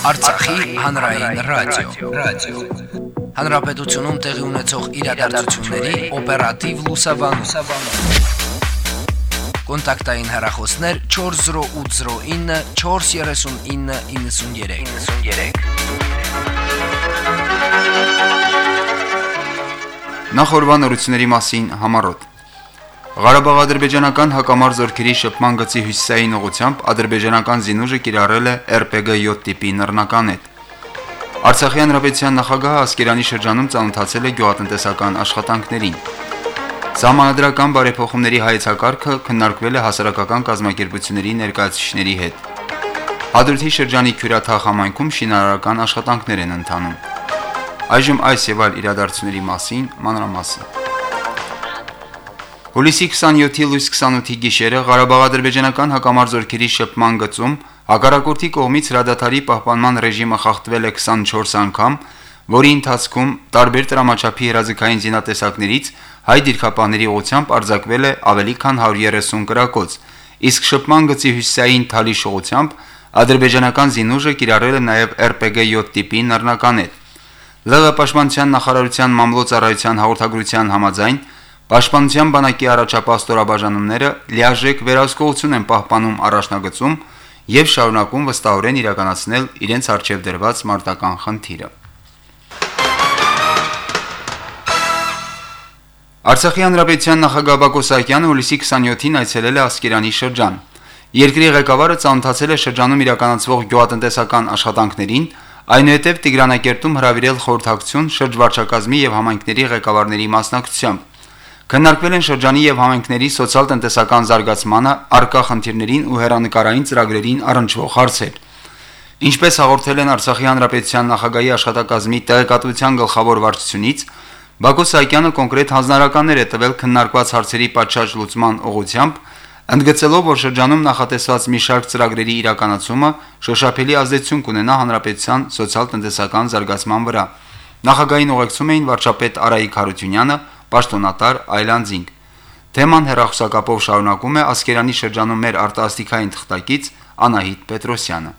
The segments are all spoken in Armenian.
Արցախի հանրային ռադիո, ռադիո։ Հանրապետությունում տեղի ունեցող իրադարձությունների օպերատիվ լուսաբանում։ Կոնտակտային հեռախոսներ 40809 43993։ 93 Նախորbanությունների մասին համառոտ Ղարաբաղ-ադրբեջանական հակամարտ զորքերի շփման գծի հյուսիսային ուղությամբ ադրբեջանական զինուժը կիրառել է RPG-7 տիպի նռնականետ։ Արցախի հանրապետության նախագահը Ասկերանի շրջանում ծանոթացել է գյուղատնտեսական աշխատանքներին։ Սահմանադրական բարեփոխումների հայեցակարգը քննարկվել է հասարակական կազմակերպությունների ներկայացուցիչների հետ։ Հադրութի շրջանի Քյուրաթաղ համայնքում շինարարական աշխատանքներ են ընթանում։ Այժմ այս եւ այլ իրադարձությունների մասին մանրամասն։ Հուլիսի 27-ի լույս 28-ի գիշերը Ղարաբաղ-ադրբեջանական հակամարտ զորքերի շփման գծում հակառակորդի կողմից հրադադարի պահպանման ռեժիմը խախտվել է 24 անգամ, որի ընթացքում տարբեր դրամաչափի հրաձգային զինատեսակներից հայ դիրքապահների ուղությամբ արձակվել է ավելի քան 130 կրակոց, իսկ շփման գծի հյուսիսային թալի շողությամբ ադրբեջանական զինուժը կիրառել է նաև RPG-7 տիպի նռնականետ։ ԼՂ պաշտպանության նախարարության մամլոյցարայության հաղորդագրության համաձայն Պաշտպանության բանակի առաջապահ ստորաբաժանումները լիարժեք վերահսկողություն են պահպանում առաջնագծում եւ շարունակում վստահորեն իրականացնել իրենց արժեվ դրված մարտական խնդիրը։ Արցախի հանրապետության նախագահ Բակո Սահակյանը հուլիսի 27-ին այցելել է Ասկերանի շրջան։ Երկրի ղեկավարը ցանոթացել է շրջանում իրականացվող գյուղատնտեսական աշխատանքներին, այնուհետև Տիգրանակերտում հրավիրել խորհրդակցություն շրջվարչակազմի եւ համայնքների ղեկավարների մասնակցությամբ։ Քննարկվել են շրջանի եւ համայնքների սոցիալ-տնտեսական զարգացմանը, արկա խնդիրներին ու հերանեկարային ծրագրերին առնչվող հարցեր։ Ինչպես հաղորդել են Արցախի հանրապետության նախագահի աշխատակազմի տեղեկատվության գլխավոր վարչությունից, Բակո Սահակյանը կոնկրետ հանձնարարականներ է տվել քննարկված հարցերի պատշաճ լուծման ուղղությամբ, ընդգծելով, որ շրջանում նախատեսված մի շարք ծրագրերի իրականացումը շոշափելի ազդեցություն կունենա հանրապետության սոցիալ-տնտեսական զարգացման վրա։ Նախագահային ուղեկցում էին վարչապետ Արայիկ Հարությունյանը, պաշտոնատար Այլանդզինգ։ Թեման հերախոսակապով շարունակում է Ասկերանի շրջանում մեր արտասթիկային թղթակից Անահիտ Պետրոսյանը։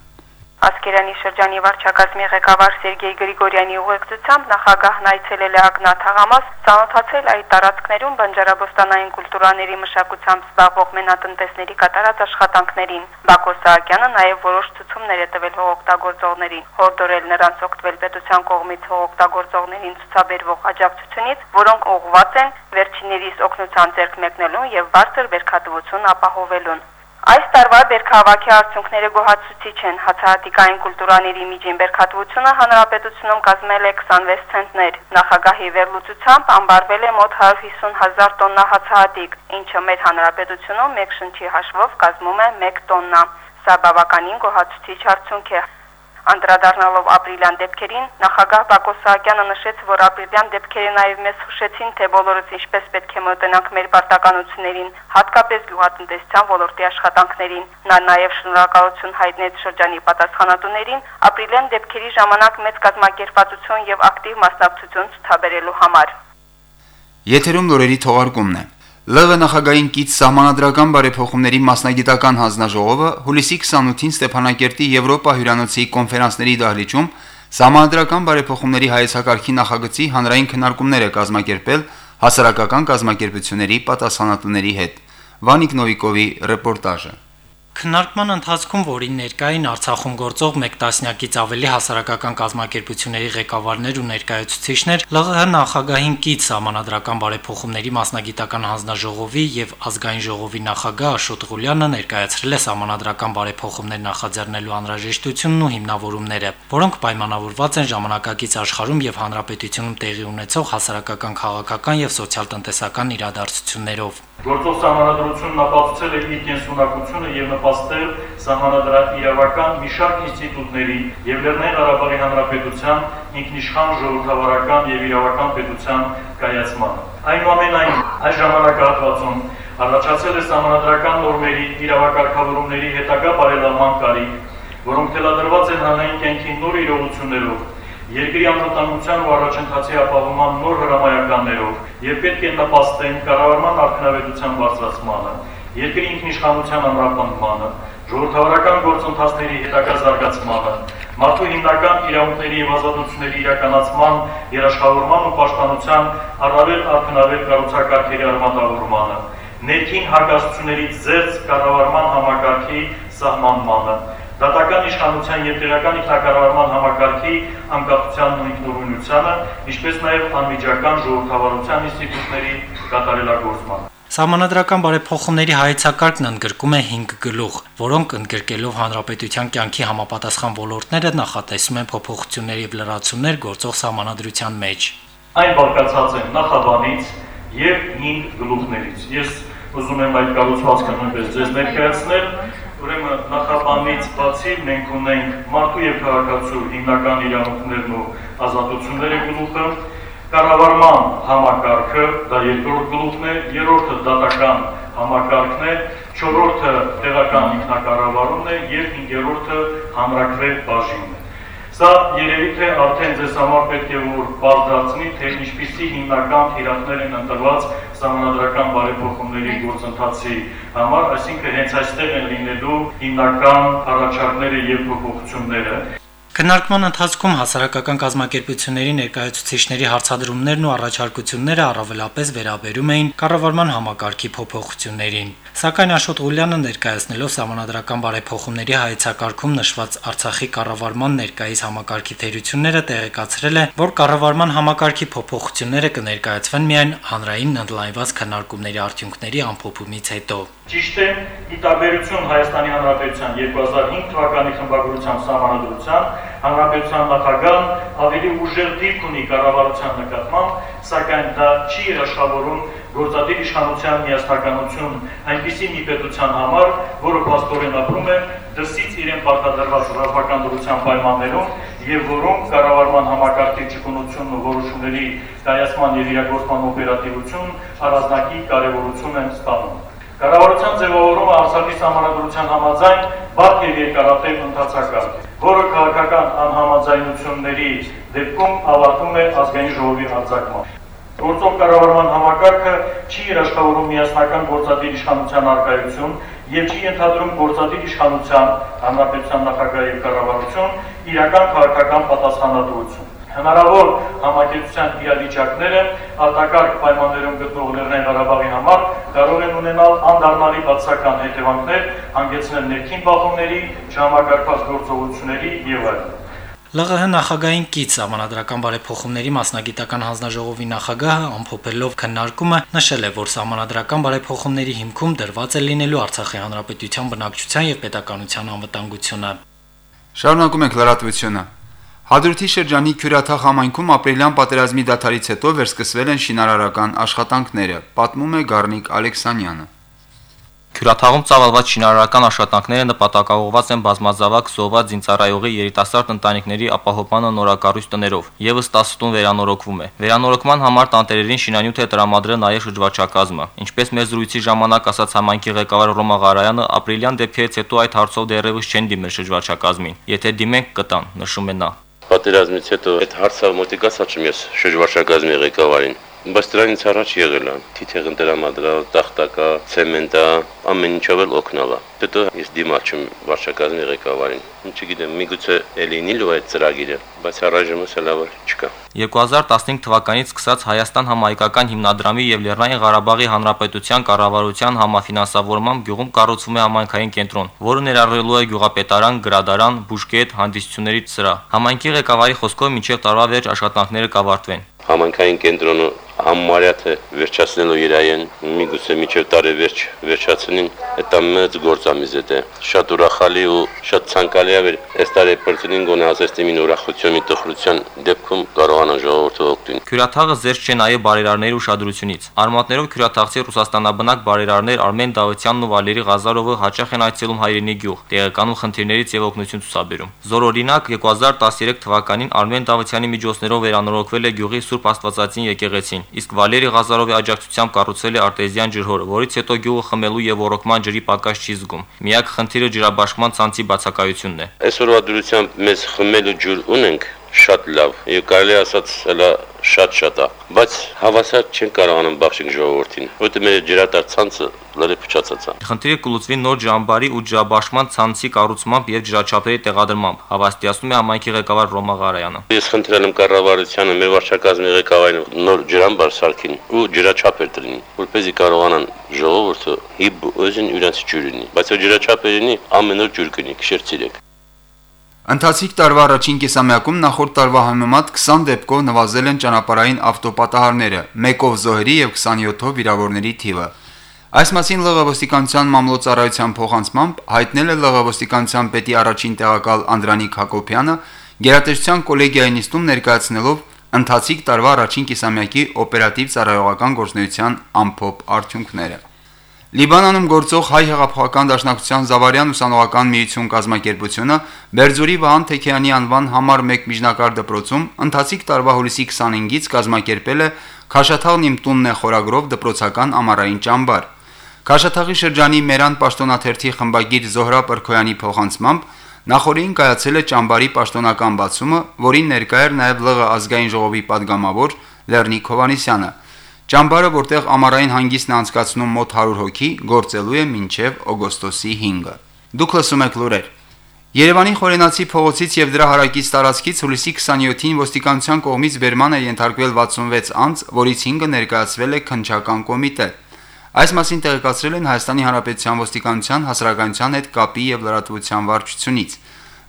Ասկերյանի շրջանի վարչակազմի ղեկավար Սերգեյ Գրիգորյանի ուղեկցությամբ նախագահն այցելել է Ագնատ Հաղամաս, ծանոթացել այդ տարածքներում բանջարաբոստանային կուլտուրաների մշակությամբ զբաղվող մենատնտեսների կատարած աշխատանքներին։ Բակո Սահակյանը նաև որոշ ցուցումներ է տվել հողօգտագործողներին, հորդորել նրանց օգտվել պետության կողմից հողօգտագործողներին ցուցաբերվող աջակցությունից, որոնք ուղղված են վերջիններիս օգնության ձեռք մեկնելուն եւ բարձր վերքատվություն ապահովելուն։ Այս տարվա բերքահավաքի արդյունքները գոհացուցիչ են։ Հացահատիկային կուլտուրաների միջին բերքատվությունը հանրապետությունում կազմել է 26 ցենտներ։ Նախագահի վերլուծությամբ ամբարվել է մոտ 150 հազար տոննա հացահատիկ, ինչը մեր հանրապետությունում մեկ շնչի հաշվով կազմում է 1 տոննա։ Սա բավականին գոհացուցիչ արդյունք է։ Անդրադառնալով ապրիլյան դեպքերին, նախագահ Բակո Սահակյանը նշեց, որ ապրիլյան դեպքերը նաև մեզ հուշեցին, թե բոլորս ինչպես պետք է մոտենանք մեր պարտականություններին, հատկապես գյուղատնտեսության ոլորտի աշխատանքներին։ Նա նաև շնորհակալություն հայտնեց շրջանի պատասխանատուներին ապրիլյան դեպքերի ժամանակ մեծ կազմակերպվածություն եւ ակտիվ մասնակցություն ցուցաբերելու համար։ Եթերում լուրերի թողարկումն է։ ԼՂ նախագահին կից սահմանադրական բարեփոխումների մասնագիտական հանձնաժողովը հուլիսի 28-ին Ստեփանակերտի Եվրոպա հյուրանոցի կոնֆերանսների դահլիճում սահմանադրական բարեփոխումների հայեցակարգի նախագծի հանրային քննարկումներ է կազմակերպել հասարակական կազմակերպությունների պատասխանատուների հետ։ Վանիկ Նովիկովի ռեպորտաժը։ Քննարկման ընթացքում, որին ներկային Արցախում գործող 1 տասնյակից ավելի հասարակական կազմակերպությունների ղեկավարներ ու ներկայացուցիչներ ԼՂՀ նախագահին կից համանadrական բարեփոխումների մասնագիտական հանձնաժողովի եւ ազգային ժողովի նախագահ Աշոտ Ղուլյանը ներկայացրել է համանadrական բարեփոխումներ նախաձեռնելու անհրաժեշտությունն ու հիմնավորումները, որոնք պայմանավորված են ժամանակակից աշխարհում եւ հանրապետությունում տեղի ունեցող հասարակական, քաղաքական եւ սոցիալ-տնտեսական իրադարձություններով։ Գործող համանadrությունն ապացուցել է իր կենսունակությունը եւ նպաստել համանadrաիրավական մի շարք ինստիտուտների եւ Լեռնային Ղարաբաղի Հանրապետության ինքնիշխան ժողովրդավարական եւ իրավական պետության կայացմանը։ Այնուամենայն, այս ժամանակահատվածում առաջացել է համանadrական նորմերի իրավակարգավորումների հետագա բարելավման կարիք, որոնք թելադրված են հանրային կենքի նոր իրողություններով երկրի անվտանգության ու առաջընթացի ապահովման նոր հրամայականներով եւ պետք է նպաստեն կառավարման արդյունավետության բարձրացմանը, երկրի ինքնիշխանության ամրապնդմանը, ժողովրդավարական գործընթացների հետագա զարգացմանը, Մարդու հիմնական իրավունքների եւ ազատությունների իրականացման, երաշխավորման ու պաշտպանության առավել արդյունավետ կառուցակարգերի արմատավորմանը, ներքին հակասություններից զերծ կառավարման համակարգի սահմանմանը, դատական իշխանության եւ տեղական ինքնակառավարման համակարգի անկախությանն ու ինքնուրույնությանը, ինչպես նաեւ անմիջական ժողովրդավարության ինստիտուտների կատարելագործմանը։ Սահմանադրական բարեփոխումների հայեցակարգն ընդգրկում է 5 գլուխ, որոնք ընդգրկելով հանրապետության կյանքի համապատասխան ոլորտները նախատեսում են փոփոխություններ եւ լրացումներ գործող սահմանադրության մեջ։ Այն բարգացած է նախաբանից եւ 5 գլուխներից։ Ես ուզում եմ այդ կառուցվածքը նույնպես ձեզ ներկայացնել, ուրեմն նախաբանից բացի մենք ունենք մարդու եւ քաղաքացու հիմնական իրավունքներն ու ազատությունները գլուխը, կառավարման համակարգը, դա երկրորդ գլուխն է, երրորդը դատական համակարգն է, չորրորդը տեղական ինքնակառավարումն է եւ հինգերորդը հանրակրվե բաժինն է։ Սա երևի թե արդեն ձեզ համար պետք է որ բարձրացնի, թե ինչպիսի հիմնական թիրախներ են ընտրված համանդրական բարեփոխումների գործընթացի համար, այսինքն հենց այստեղ են լինելու հիմնական առաջարկները եւ փոփոխությունները։ Քննարկման ընթացքում հասարակական կազմակերպությունների ներկայացուցիչների հարցադրումներն ու առաջարկությունները առավելապես վերաբերում էին կառավարման համակարգի փոփոխություններին։ Սակայն Աշոտ Ղուլյանը ներկայացնելով համանadrական բարեփոխումների հայեցակարգում նշված Արցախի կառավարման ներկայիս համակարգի թերությունները տեղեկացրել է, որ կառավարման համակարգի փոփոխությունները կներկայացվեն միայն հանրային ընդլայնված քննարկումների արդյունքների ամփոփումից հետո։ Ճիշտ է, ի տարբերություն Հայաստանի Հանրապետության 2005 թվականի խմբագրության սահմանադրության, Հանրապետության նախագահն ավելի ուժեղ դիրք ունի կառավարության նկատմամբ, սակայն դա չի երաշխավորում գործադիր իշխանության միասնականություն այնպիսի մի պետության համար, որը փաստորեն ապրում է դրսից իրեն պարտադրված ռազմական դրության պայմաններում եւ որոնք կառավարման համակարգի ճկունությունն ու որոշումների կայացման եւ իրագործման օպերատիվություն առանձնակի կարեւորություն են ստանում։ Կառավարության ձևավորումը Արցախի համանadrության համաձայն բաց եւ երկարատև ընթացակարգ է, որը քաղաքական անհամաձայնությունների դեպքում ավարտվում է ազգային ժողովի արձակմամբ։ Գործող կառավարման համակարգը չի երաշխավորում միասնական գործադիր իշխանության արկայություն եւ չի ընդհանրում գործադիր իշխանության հանրապետության նախագահի կառավարություն իրական քաղաքական պատասխանատվություն հնարավոր համակերպության իրավիճակները արտակարգ պայմաններում գտնող Լեռնային Ղարաբաղի համար կարող են ունենալ անդառնալի բացական հետևանքներ, հանգեցնել ներքին բախումների, չհամակարգված գործողությունների եւ այլն։ ԼՂՀ նախագահային կից համանadrական բարեփոխումների մասնագիտական հանձնաժողովի նախագահը ամփոփելով քննարկումը նշել է, որ համանadrական բարեփոխումների հիմքում դրված է լինելու Արցախի հանրապետության բնակչության եւ պետականության անվտանգությունը։ Շարունակում ենք լրատվությունը։ Հադրութի շրջանի Քյուրաթախ համայնքում ապրիլյան պատերազմի դադարից հետո վերսկսվել են շինարարական աշխատանքները, պատմում է Գառնիկ Ալեքսանյանը։ Քյուրաթաղում ծավալված շինարարական աշխատանքները նպատակաուղված են բազմազավակ զոհված զինծառայողի երիտասարդ ընտանիքների ապահովմանը նորակառույց տներով։ Եվս 10 տուն վերանորոգվում է։ Վերանորոգման համար տանտերերին շինանյութ է տրամադրել նաև շրջվարչակազմը։ Ինչպես մեր զրույցի ժամանակ ասաց համայնքի ղեկավար Ռոմա Ղարայանը, ապրիլյան դեպքերից հետո այդ հարցով դեռևս չեն դիմել շրջվարչակազմին։ Եթե դիմենք կտան, նշում է նա պատերազմից հետո այդ հարցը մոտիկացած եմ ես շրջվարչակազմի ղեկավարին բայց դրանից առաջ եղել է թիթեղ ընտրամադրալ, տախտակա, ցեմենտա, ամեն ինչով էլ օգնալա։ Հետո ես դիմաչում վարչակազմի ղեկավարին։ Չգիտեմ, միգուցե էլինի լո այդ ծրագիրը, բայց առայժմ հսալավոր չկա։ 2015 թվականից սկսած Հայաստան համահայկական հիմնադրամի եւ Լեռնային Ղարաբաղի Հանրապետության կառավարության համաֆինանսավորմամբ գյուղում կառուցվում է համայնքային կենտրոն, որը ներառելու է գյուղապետարան, գրադարան, բուժկետ, հանդիսությունների սրահ։ Համայնքի ղեկավարի խոսքով մինչև տարվա վերջ աշխատանքները կավարտվեն համանքային կենտրոնը համարյա թե վերջացնելու իրայեն միգուցե միջև տարեվերջ վերջացնին դա մեծ գործամիզ է շատ ուրախալի ու շատ ցանկալի է այս տարի պրծնին գոնե ասեստիմին ուրախություն մի տխրության դեպքում կարողանան ժողովուրդը օգտին Քյուրաթաղը զերծ չէ նաև բարերարների ուշադրությունից արմատներով քյուրաթաղցի ռուսաստանաբնակ բարերարներ Արմեն Դավթյանն ու Վալերի Ղազարովը հաճախ են այցելում հայրենի գյուղ տեղականում խնդիրներից եւ օգնություն ցուցաբերում Զորօրինակ 2013 թվականին Արմեն Դավթյանի միջոցներով վերանորոգվել է գյուղի Սուրբ Աստվածածին եկեղեցին իսկ Վալերի Ղազարովի աջակցությամբ կառուցվել է արտեզյան ջրհորը, որից հետո գյուղը խմելու եւ ոռոգման ջրի պակաս չի զգում։ Միակ խնդիրը ջրաբաշխման ցանցի բացակայությունն է։ Այսօրվա դրությամբ մեզ խմելու ջուր ունենք, շատ լավ եւ կարելի ասած հələ շատ-շատ է բայց հավասար չեն կարողանում բախշել ժողովրդին որտեղ մեր ջրատար ցանցը լրի փչացած է Խնդիրը կլուծվի նոր ջրամբարի ու ջրաբաշխման ցանցի կառուցմամբ եւ ջրաչափերի տեղադրմամբ, հավաստիացնում է համայնքի ղեկավար Ռոմա Ղարայանը։ Ես խնդրել եմ կառավարությանը մեր վարչակազմի ղեկավարին նոր ջրամբար սարքին ու ջրաչափեր տրին, որպեսզի կարողանան ժողովուրդը հիբ өзին իրենց ջուրինի, բայց ջրաչափերինի ամեն օր ջուր կնի, քիշեր ցիրեք։ Ընթացիկ տարվա առաջին կեսամյակում նախորդ տարվա համեմատ 20 դեպքով նվազել են ճանապարհային ավտոպատահարները, 1-ով զոհերի եւ 27-ով վիրավորների թիվը։ Այս մասին ԼՂ ոստիկանության մամլոյցարայության փոխանցմամբ հայտնել է ԼՂ ոստիկանության պետի առաջին տեղակալ Անդրանիկ Հակոբյանը գերատեսչության կոլեգիայի նիստում ներկայացնելով ընթացիկ տարվա առաջին կեսամյակի օպերատիվ ծառայողական գործունեության ամփոփ արդյունքները։ Լիբանանում գործող հայ հեղափոխական դաշնակցության Զավարյան ուսանողական միություն կազմակերպությունը Բերձուրի Վահան Թեքյանի անվան համար 1 միջնակարգ դպրոցում ընթացիկ տարվա հուլիսի 25-ից կազմակերպել է Քաշաթաղն իմ տունն է խորագրով դպրոցական ամառային ճամբար։ Քաշաթաղի շրջանի Մերան պաշտոնաթերթի խմբագիր Զոհրա Պրքոյանի փոխանցմամբ նախորդին կայացել է ճամբարի պաշտոնական բացումը, որին ներկա էր նաև ԼՂ ազգային ժողովի падգամավոր Լեռնիկ Հովանիսյանը։ Ճամբարը, որտեղ ամառային հանգիստն անցկացնում մոտ 100 հոգի, գործելու է մինչև օգոստոսի 5-ը։ Դուք լսում եք լուրեր։ Երևանի Խորենացի փողոցից եւ դրա հարակից տարածքից հուլիսի 27-ին ոստիկանության կողմից Բերման է ենթարկվել 66 անձ, որից 5-ը ներկայացվել է քնչական կոմիտե։ Այս մասին տեղեկացրել են Հայաստանի Հանրապետության ոստիկանության հասարակայնության հետ կապի եւ լրատվության վարչությունից։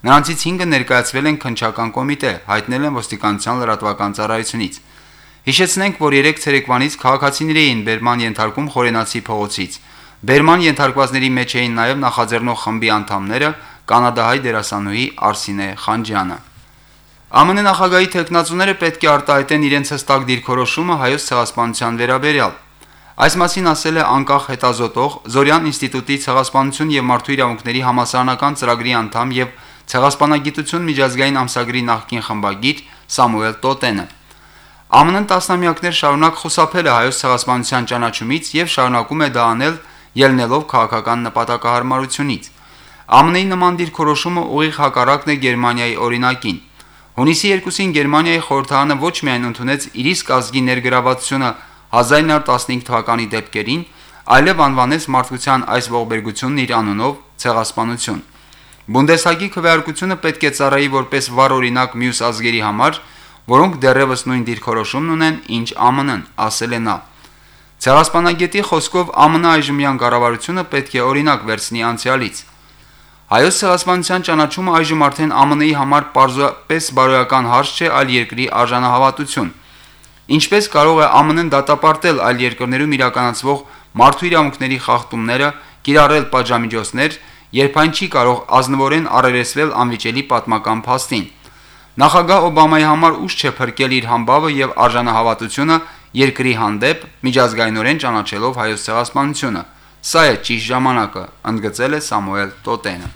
Նրանցից 5-ը ներկայացվել են քնչական կոմիտե, հայտնել են ոստիկանության լրատվական ծառայությունից։ Հիշեցնենք, որ 3 ցերեկվանից քաղաքացիների էին Բերման ենթարկում Խորենացի փողոցից։ Բերման ենթարկվածների մեջ էին նաև նախաձեռնող խմբի անդամները կանադահայ դերասանուհի Արսինե Խանջյանը։ ԱՄՆ նախագահի տեխնացուները պետք է արտահայտեն իրենց հստակ դիրքորոշումը հայոց ցեղասպանության վերաբերյալ։ Այս մասին ասել է անկախ հետազոտող Զորյան ինստիտուտի ցեղասպանություն եւ մարդու իրավունքների համասարանական ծրագրի անդամ եւ ցեղասպանագիտություն միջազգային ամսագրի նախկին խմբագիր Սամուել Տոտենը։ ԱՄՆ-ն տասնամյակներ շարունակ խուսափել է հայոց ցեղասպանության ճանաչումից եւ շարունակում է դա անել ելնելով քաղաքական նպատակահարմարությունից։ ԱՄՆ-ի նման դիրքորոշումը ուղիղ հակառակն է Գերմանիայի օրինակին։ Հունիսի 2-ին Գերմանիայի խորհրդարանը ոչ միայն ընդունեց իր իսկ ազգի ներգրավվածությունը 1915 թվականի դեպքերին, այլև անվանեց մարդկության այս ողբերգությունն իր անունով ցեղասպանություն։ Բունդեսհագի քվեարկությունը պետք է ծառայի որպես վառ օրինակ մյուս ազգերի համար, որոնք դեռևս նույն դիրքորոշումն ունեն, ինչ ԱՄՆ-ն, ասել է նա։ Ցեղասպանագետի խոսքով ԱՄՆ այժմյան կառավարությունը պետք է օրինակ վերցնի անցյալից։ Հայոց ցեղասպանության ճանաչումը այժմ արդեն ԱՄՆ-ի համար պարզապես բարոյական հարց չէ, այլ երկրի արժանահավատություն։ Ինչպես կարող է ԱՄՆ-ն դատապարտել այլ երկրներում իրականացվող մարդու իրավունքների խախտումները, կիրառել պատժամիջոցներ, երբ այն չի կարող ազնվորեն առերեսվել անվիճելի պատմական փաստին։ Նախագահ Օբամայի համար ուշ չէ փրկել իր համբավը եւ արժանահավատությունը երկրի հանդեպ միջազգայինորեն ճանաչելով հայոց ցեղասպանությունը։ Սա է ճիշտ ժամանակը, ընդգծել է Սամուել Տոտենը։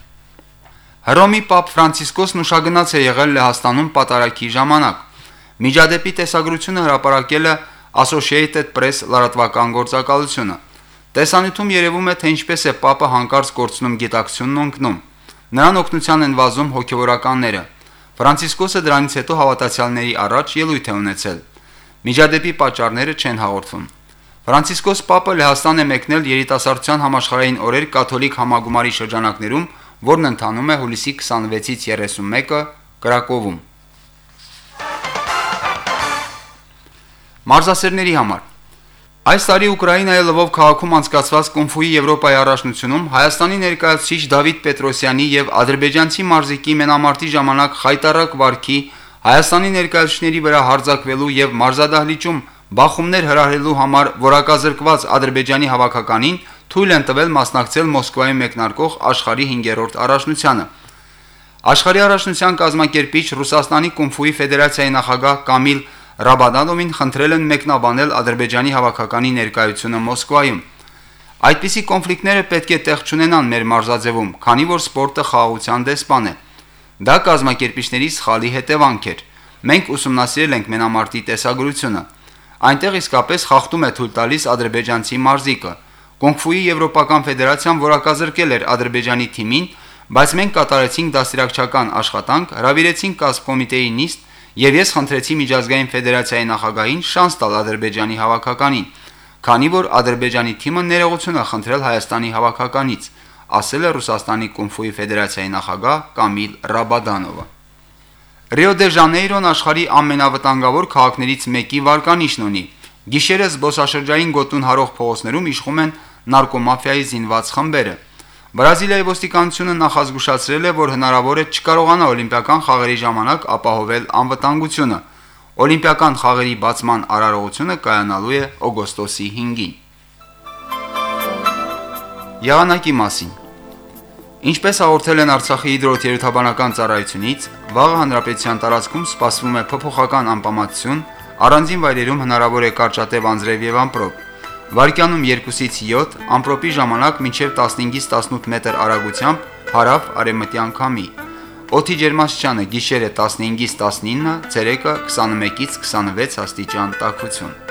Հռոմի Պապ Ֆրանցիսկոսն ուշագնաց է եղել Լեհաստանում պատարակի ժամանակ։ Միջադեպի տեսագրությունը հրապարակել է Associated Press լրատվական գործակալությունը։ Տեսանյութում երևում է, թե ինչպես է Պապը հանկարծ կորցնում գիտակցությունն օգնում։ Նրան օգնության են վազում հոգևորականները։ Ֆրանցիսկոսը դրանից հետո հավատացյալների առաջ ելույթ է ունեցել։ Միջադեպի պատճառները չեն հաղորդվում։ Ֆրանցիսկոս Պապը Լեհաստան է մեկնել երիտասարդության համաշխարհային օրեր կաթոլիկ համագումարի շրջանակներում, որն ընթանում է հուլիսի 26-ից 31-ը Կրակովում։ Մարզասերների համար Այս տարի Ուկրաինայի Լվով քաղաքում անցկացված Կունֆուի Եվրոպայի առաջնությունում Հայաստանի ներկայացուցիչ Դավիթ Պետրոսյանի եւ ադրբեջանցի մարզիկի մենամարտի ժամանակ խայտարակ վարքի Հայաստանի ներկայացուցիչների վրա հարձակվելու եւ մարզադահլիճում բախումներ հրահրելու համար որակազրկված Ադրբեջանի հավաքականին թույլ են տվել մասնակցել Մոսկվայում մեկնարկող աշխարհի 5-րդ առաջնությանը։ Աշխարհի առաջնության կազմակերպիչ Ռուսաստանի Կունֆուի Ֆեդերացիայի նախագահ Կամիլ Ռաբադանովին խնդրել են մեկնաբանել Ադրբեջանի հավաքականի ներկայությունը Մոսկվայում։ Այդպիսի կոնֆլիկտները պետք է տեղ չունենան մեր մարզաձևում, քանի որ սպորտը խաղաղության դեսպան է։ Դա կազմակերպիչների սխալի հետևանք էր։ Մենք ուսումնասիրել ենք մենամարտի տեսագրությունը։ Այնտեղ իսկապես խախտում է թույլ տալիս ադրբեջանցի մարզիկը։ Կոնգֆուի Եվրոպական ֆեդերացիան որակազրկել էր Ադրբեջանի թիմին, բայց մենք կատարեցինք դաստիարակչական աշխատանք, հravirեցինք կազմկոմիտեի նիստ եւ ես խնդրեցի միջազգային ֆեդերացիայի նախագահին շանս տալ Ադրբեջանի հավաքականին, քանի որ Ադրբեջանի թիմը ներողություն է խնդրել Հայաստանի հավաքականից, ասել է Ռուսաստանի Կունֆուի ֆեդերացիայի նախագահ Կամիլ Ռաբադանովը։ Ռիո դե Ժանեյրոն աշխարհի ամենավտանգավոր քաղաքներից մեկի վարկանիշն ունի։ Գիշերը զբոսաշրջային գոտուն հարող փողոցներում իշխում են նարկոմաֆիայի զինված խմբերը։ Բրազիլիայի ոստիկանությունը նախազգուշացրել է, որ հնարավոր է չկարողանա օլիմպիական խաղերի ժամանակ ապահովել անվտանգությունը։ Օլիմպիական խաղերի բացման արարողությունը կայանալու է օգոստոսի 5-ին։ Եղանակի մասին. Ինչպես հաղորդել են Արցախի հիդրոթերապևտաբանական ծառայությունից, վաղը հանրապետության տարածքում սպասվում է փոփոխական անպամատություն, առանձին վայրերում հնարավոր է կարճատև անձրև եւ ամպրոպ։ Վարկյանում 2-ից 7, ամպրոպի ժամանակ մինչև 15-ից 18 մետր արագությամբ հարավ արևմտյան քամի։ Օդի ջերմաստիճանը գիշերը 15-ից 19, ցերեկը 21-ից 26 աստիճան տաքություն։